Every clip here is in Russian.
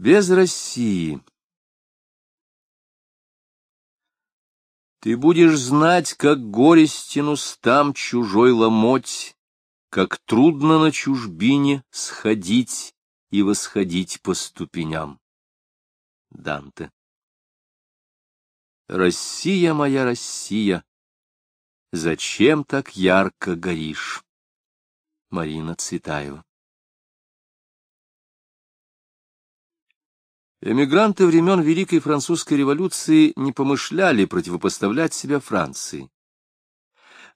Без России. Ты будешь знать, как горестен устам чужой ломоть, как трудно на чужбине сходить и восходить по ступеням. Данте. Россия моя, Россия, зачем так ярко горишь? Марина Цветаева Эмигранты времен Великой Французской революции не помышляли противопоставлять себя Франции.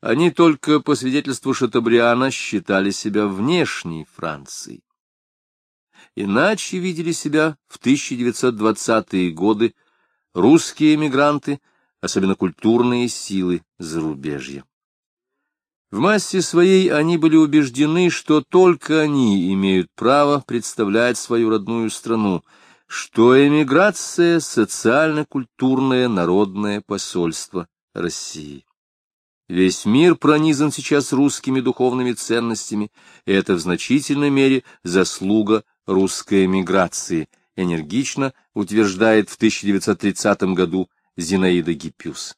Они только, по свидетельству Шатабриана, считали себя внешней Францией. Иначе видели себя в 1920-е годы русские эмигранты, особенно культурные силы зарубежья. В массе своей они были убеждены, что только они имеют право представлять свою родную страну — что эмиграция — социально-культурное народное посольство России. Весь мир пронизан сейчас русскими духовными ценностями, и это в значительной мере заслуга русской эмиграции, энергично утверждает в 1930 году Зинаида Гиппиус.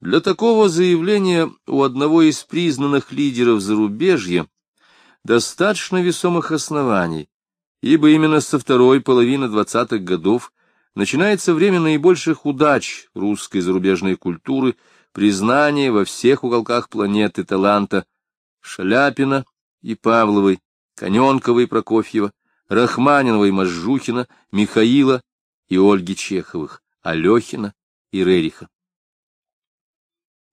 Для такого заявления у одного из признанных лидеров зарубежья достаточно весомых оснований, ибо именно со второй половины двадцатых годов начинается время наибольших удач русской зарубежной культуры, признание во всех уголках планеты таланта Шаляпина и Павловой, Коненкова и Прокофьева, Рахманинова и Можжухина, Михаила и Ольги Чеховых, Алехина и Рериха.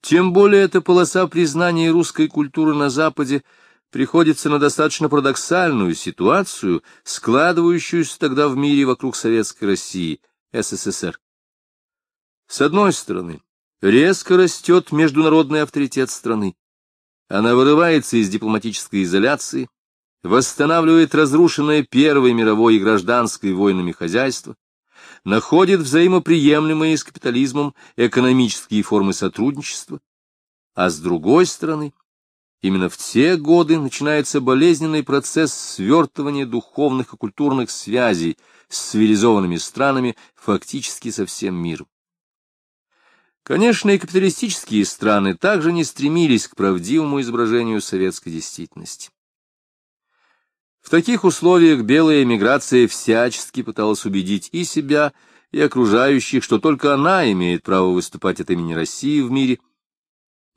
Тем более эта полоса признания русской культуры на Западе приходится на достаточно парадоксальную ситуацию, складывающуюся тогда в мире вокруг Советской России, СССР. С одной стороны, резко растет международный авторитет страны. Она вырывается из дипломатической изоляции, восстанавливает разрушенное Первой мировой и гражданской войнами хозяйство, находит взаимоприемлемые с капитализмом экономические формы сотрудничества, а с другой стороны, Именно в те годы начинается болезненный процесс свертывания духовных и культурных связей с цивилизованными странами, фактически со всем миром. Конечно, и капиталистические страны также не стремились к правдивому изображению советской действительности. В таких условиях белая эмиграция всячески пыталась убедить и себя, и окружающих, что только она имеет право выступать от имени России в мире,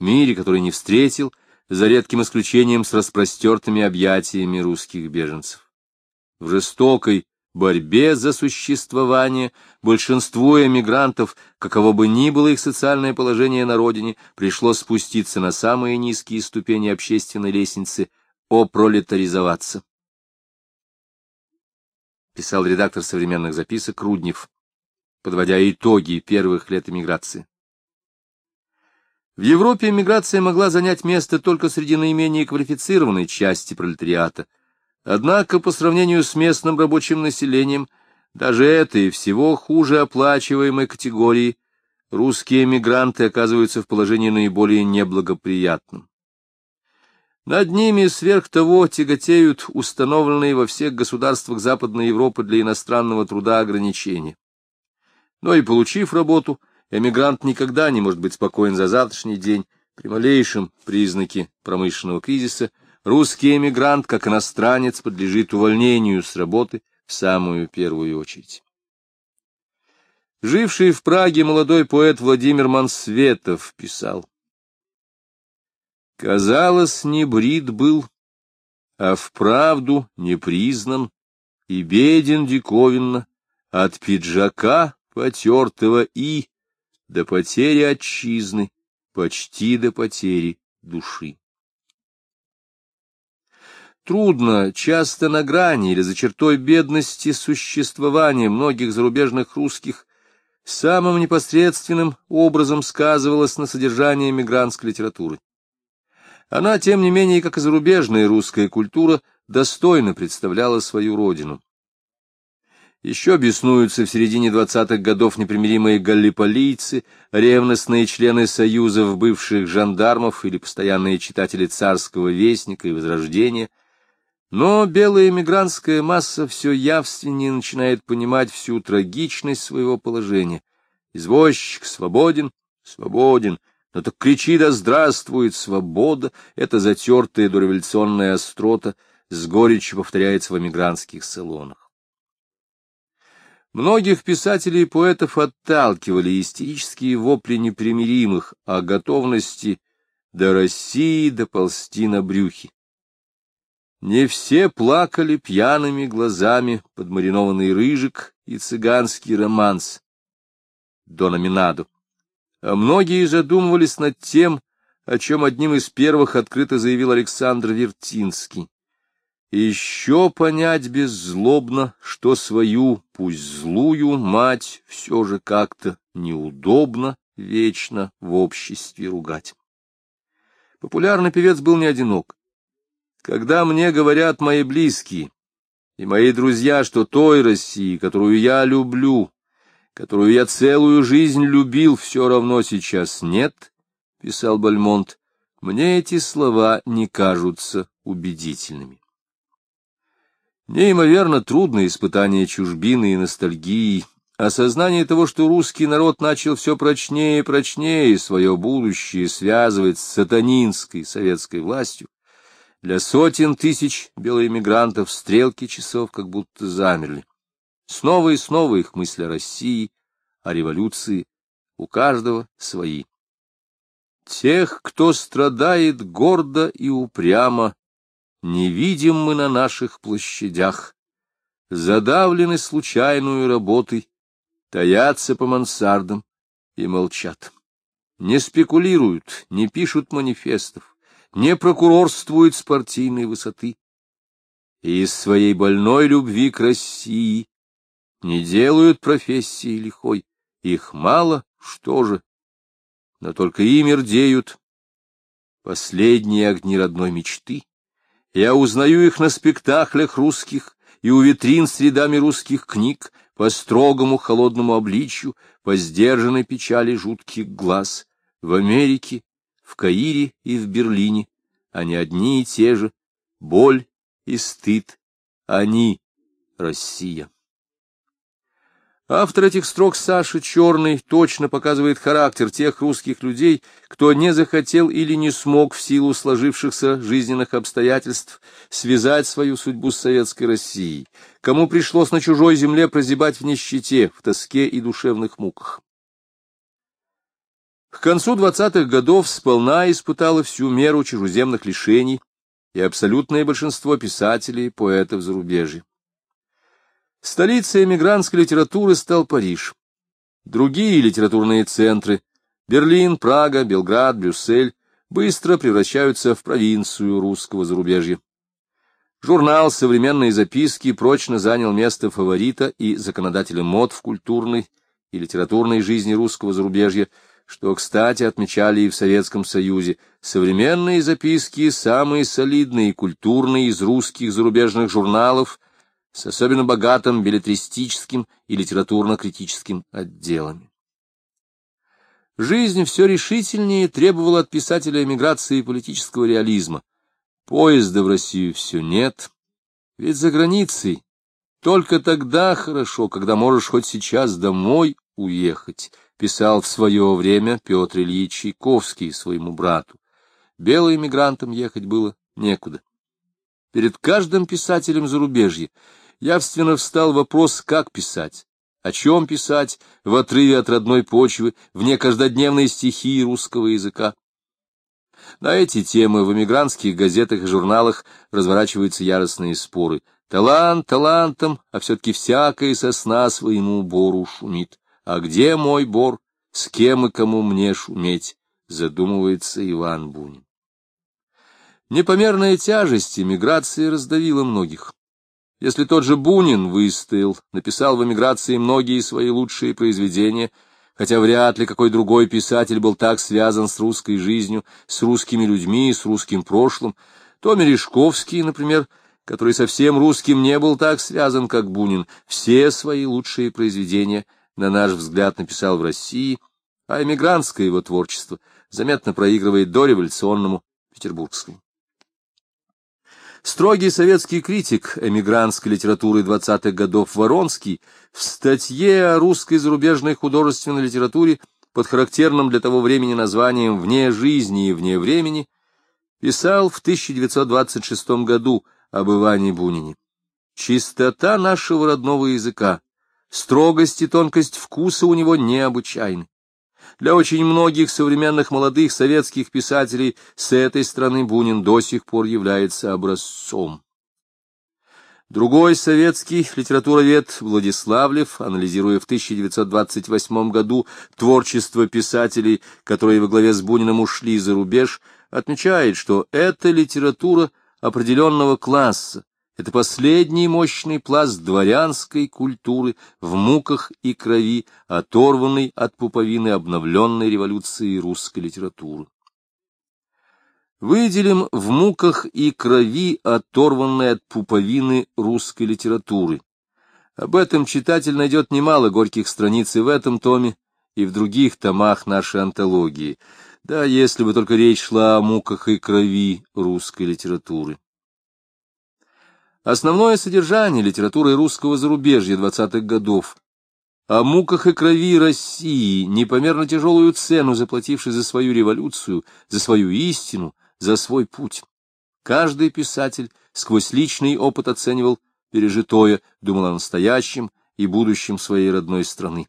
мире, который не встретил за редким исключением с распростертыми объятиями русских беженцев. В жестокой борьбе за существование большинству эмигрантов, каково бы ни было их социальное положение на родине, пришлось спуститься на самые низкие ступени общественной лестницы, опролетаризоваться. Писал редактор современных записок Руднев, подводя итоги первых лет эмиграции. В Европе эмиграция могла занять место только среди наименее квалифицированной части пролетариата. Однако, по сравнению с местным рабочим населением, даже этой всего хуже оплачиваемой категории русские эмигранты оказываются в положении наиболее неблагоприятном. Над ними сверх того тяготеют установленные во всех государствах Западной Европы для иностранного труда ограничения. Но и получив работу, Эмигрант никогда не может быть спокоен за завтрашний день. При малейшем признаке промышленного кризиса русский эмигрант, как иностранец, подлежит увольнению с работы в самую первую очередь. Живший в Праге молодой поэт Владимир Мансветов писал. Казалось, не брит был, а вправду не признан, и беден диковинно от пиджака потертого и до потери отчизны, почти до потери души. Трудно, часто на грани или за чертой бедности существования многих зарубежных русских самым непосредственным образом сказывалось на содержании мигрантской литературы. Она, тем не менее, как и зарубежная русская культура, достойно представляла свою родину. Еще беснуются в середине двадцатых годов непримиримые галлиполийцы, ревностные члены союзов бывших жандармов или постоянные читатели царского вестника и возрождения. Но белая эмигрантская масса все явственнее начинает понимать всю трагичность своего положения. Извозчик свободен, свободен, но так кричи да здравствует свобода, это затертая дореволюционная острота с горечью повторяется в эмигрантских салонах. Многих писателей и поэтов отталкивали истерические вопли непримиримых о готовности до России доползти на брюхе. Не все плакали пьяными глазами подмаринованный рыжик и цыганский романс Дона Минаду, а многие задумывались над тем, о чем одним из первых открыто заявил Александр Вертинский. Еще понять беззлобно, что свою, пусть злую, мать все же как-то неудобно вечно в обществе ругать. Популярный певец был не одинок. Когда мне говорят мои близкие и мои друзья, что той России, которую я люблю, которую я целую жизнь любил, все равно сейчас нет, — писал Бальмонт, — мне эти слова не кажутся убедительными. Неимоверно трудное испытание чужбины и ностальгии, осознание того, что русский народ начал все прочнее и прочнее свое будущее связывать с сатанинской советской властью, для сотен тысяч белоэмигрантов стрелки часов как будто замерли. Снова и снова их мысли о России, о революции, у каждого свои. Тех, кто страдает гордо и упрямо, не видим мы на наших площадях, задавлены случайную работой, таятся по мансардам и молчат. Не спекулируют, не пишут манифестов, не прокурорствуют с партийной высоты. И из своей больной любви к России не делают профессии лихой. Их мало, что же, но только ими рдеют последние огни родной мечты. Я узнаю их на спектаклях русских и у витрин с рядами русских книг, по строгому холодному обличью, по сдержанной печали жутких глаз. В Америке в Каире и в Берлине, они одни и те же, боль и стыд, они — Россия. Автор этих строк Саши Черный точно показывает характер тех русских людей, кто не захотел или не смог в силу сложившихся жизненных обстоятельств связать свою судьбу с советской Россией, кому пришлось на чужой земле прозябать в нищете, в тоске и душевных муках. К концу двадцатых годов сполна испытала всю меру чужеземных лишений и абсолютное большинство писателей и поэтов зарубежья. Столицей эмигрантской литературы стал Париж. Другие литературные центры — Берлин, Прага, Белград, Брюссель — быстро превращаются в провинцию русского зарубежья. Журнал «Современные записки» прочно занял место фаворита и законодателя мод в культурной и литературной жизни русского зарубежья — что, кстати, отмечали и в Советском Союзе, современные записки самые солидные и культурные из русских зарубежных журналов с особенно богатым билетристическим и литературно-критическим отделами. Жизнь все решительнее требовала от писателя эмиграции и политического реализма. Поезда в Россию все нет, ведь за границей только тогда хорошо, когда можешь хоть сейчас домой уехать, писал в свое время Петр Ильич Чайковский своему брату. Белым мигрантам ехать было некуда. Перед каждым писателем зарубежья явственно встал вопрос, как писать, о чем писать в отрыве от родной почвы, вне каждодневной стихии русского языка. На эти темы в эмигрантских газетах и журналах разворачиваются яростные споры. Талант талантом, а все-таки всякая сосна своему бору шумит. А где мой бор? С кем и кому мне шуметь? Задумывается Иван Бунин. Непомерная тяжесть эмиграции раздавила многих. Если тот же Бунин выстоял, написал в эмиграции многие свои лучшие произведения, хотя вряд ли какой другой писатель был так связан с русской жизнью, с русскими людьми, с русским прошлым, то Мережковский, например, который совсем русским не был так связан, как Бунин, все свои лучшие произведения — на наш взгляд, написал в России, а эмигрантское его творчество заметно проигрывает дореволюционному петербургскому. Строгий советский критик эмигрантской литературы 20-х годов Воронский в статье о русской зарубежной художественной литературе под характерным для того времени названием «Вне жизни и вне времени» писал в 1926 году об Иване Бунине. «Чистота нашего родного языка, строгость и тонкость вкуса у него необычайны. Для очень многих современных молодых советских писателей с этой страны Бунин до сих пор является образцом. Другой советский литературовед Владиславлев, анализируя в 1928 году творчество писателей, которые во главе с Буниным ушли за рубеж, отмечает, что это литература определенного класса, это последний мощный пласт дворянской культуры в муках и крови, оторванный от пуповины обновленной революции русской литературы. Выделим в муках и крови, оторванной от пуповины русской литературы. Об этом читатель найдет немало горьких страниц и в этом томе, и в других томах нашей антологии. Да, если бы только речь шла о муках и крови русской литературы. Основное содержание литературы русского зарубежья двадцатых годов, о муках и крови России, непомерно тяжелую цену заплатившей за свою революцию, за свою истину, за свой путь. Каждый писатель сквозь личный опыт оценивал пережитое, думал о настоящем и будущем своей родной страны.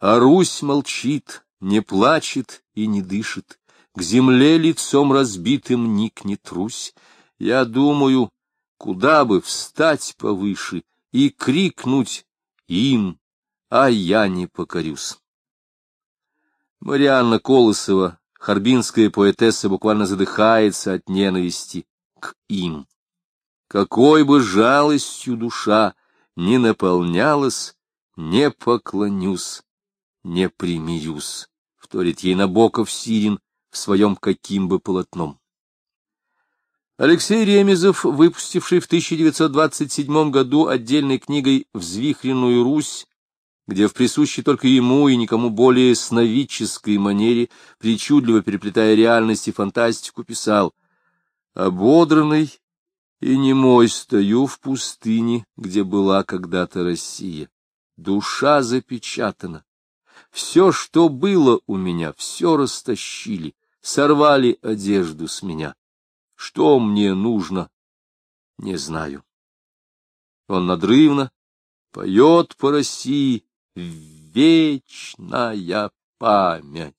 А Русь молчит, не плачет и не дышит, к земле лицом разбитым никнет Русь. Я думаю, куда бы встать повыше и крикнуть им, а я не покорюсь. Марианна Колосова, харбинская поэтесса, буквально задыхается от ненависти к им. Какой бы жалостью душа не наполнялась, не поклонюсь, не примирюсь, вторит ей Набоков Сирин в своем каким бы полотном. Алексей Ремезов, выпустивший в 1927 году отдельной книгой «Взвихренную Русь», где в присущей только ему и никому более сновидческой манере, причудливо переплетая реальность и фантастику, писал «Ободранный и немой стою в пустыне, где была когда-то Россия. Душа запечатана. Все, что было у меня, все растащили, сорвали одежду с меня. Что мне нужно? Не знаю. Он надрывно поет по России вечная память.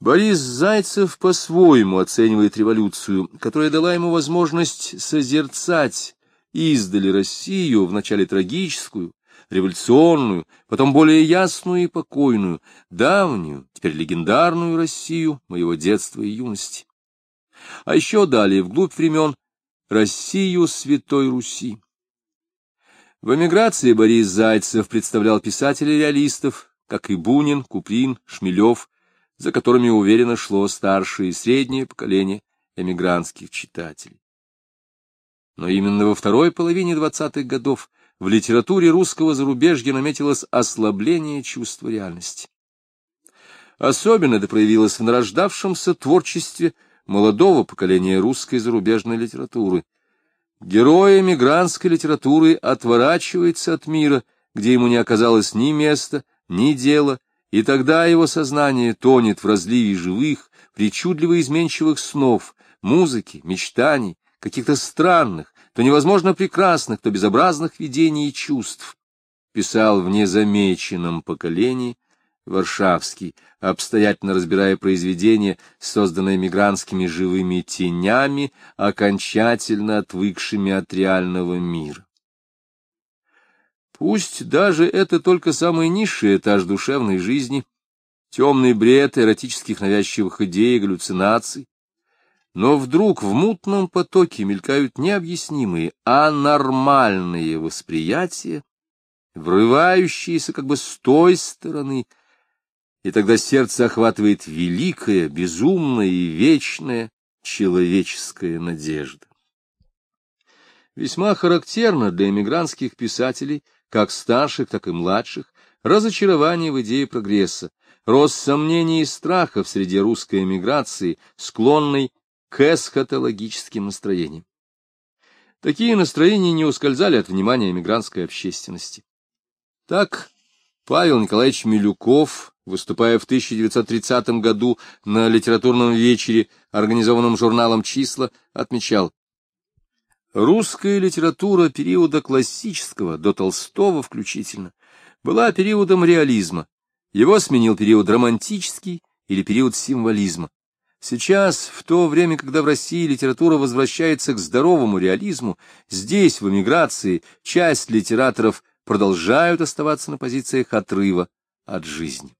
Борис Зайцев по-своему оценивает революцию, которая дала ему возможность созерцать издали Россию, вначале трагическую, революционную, потом более ясную и покойную, давнюю, теперь легендарную Россию моего детства и юности. А еще далее, вглубь времен, Россию Святой Руси. В эмиграции Борис Зайцев представлял писателей-реалистов, как и Бунин, Куприн, Шмелев, за которыми уверенно шло старшее и среднее поколение эмигрантских читателей. Но именно во второй половине двадцатых годов в литературе русского зарубежья наметилось ослабление чувства реальности. Особенно это проявилось в нарождавшемся творчестве молодого поколения русской зарубежной литературы. Герой эмигрантской литературы отворачивается от мира, где ему не оказалось ни места, ни дела, и тогда его сознание тонет в разливе живых, причудливо изменчивых снов, музыки, мечтаний, каких-то странных, то невозможно прекрасных, то безобразных видений и чувств. Писал в незамеченном поколении Варшавский, обстоятельно разбирая произведение, созданное мигрантскими живыми тенями, окончательно отвыкшими от реального мира. Пусть даже это только самый низший этаж душевной жизни, темный бред эротических навязчивых идей и галлюцинаций, но вдруг в мутном потоке мелькают необъяснимые, а нормальные восприятия, врывающиеся как бы с той стороны, и тогда сердце охватывает великая, безумная и вечная человеческая надежда. Весьма характерно для эмигрантских писателей, как старших, так и младших, разочарование в идее прогресса, рост сомнений и страхов среди русской эмиграции, склонной к эсхатологическим настроениям. Такие настроения не ускользали от внимания эмигрантской общественности. Так Павел Николаевич Милюков, выступая в 1930 году на литературном вечере, организованном журналом «Числа», отмечал, «Русская литература периода классического до Толстого включительно была периодом реализма, его сменил период романтический или период символизма. Сейчас, в то время, когда в России литература возвращается к здоровому реализму, здесь, в эмиграции, часть литераторов продолжают оставаться на позициях отрыва от жизни.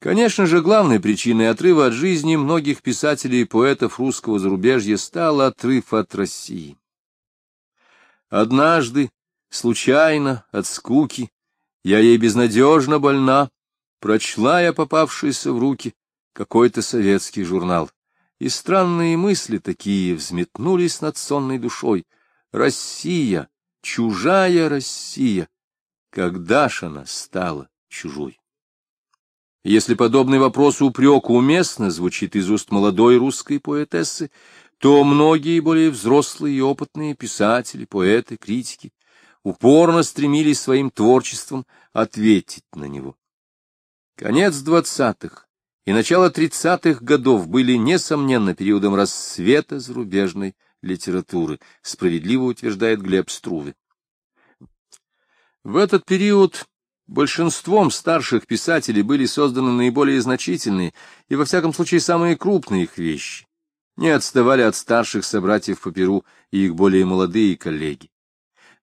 Конечно же, главной причиной отрыва от жизни многих писателей и поэтов русского зарубежья стал отрыв от России. Однажды, случайно, от скуки, я ей безнадежно больна, прочла я попавшийся в руки какой-то советский журнал, и странные мысли такие взметнулись над сонной душой. Россия, чужая Россия, когда ж она стала чужой? Если подобный вопрос упрек уместно звучит из уст молодой русской поэтессы, то многие более взрослые и опытные писатели, поэты, критики упорно стремились своим творчеством ответить на него. Конец двадцатых и начало тридцатых годов были, несомненно, периодом расцвета зарубежной литературы, справедливо утверждает Глеб Струве. В этот период большинством старших писателей были созданы наиболее значительные и, во всяком случае, самые крупные их вещи. Не отставали от старших собратьев по Перу и их более молодые коллеги.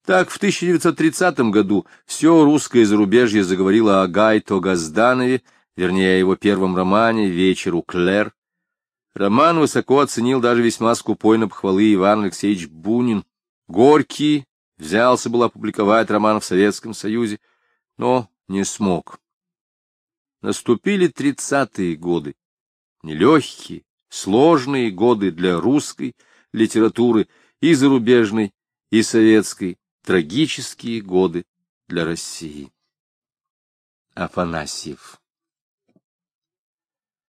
Так, в 1930 году все русское зарубежье заговорило о Гайто Газданове, вернее, его первом романе «Вечер у Клэр». Роман высоко оценил даже весьма скупой на похвалы Иван Алексеевич Бунин. Горький взялся был опубликовать роман в Советском Союзе, но не смог. Наступили тридцатые годы, нелегкие, сложные годы для русской литературы и зарубежной, и советской, трагические годы для России. Афанасьев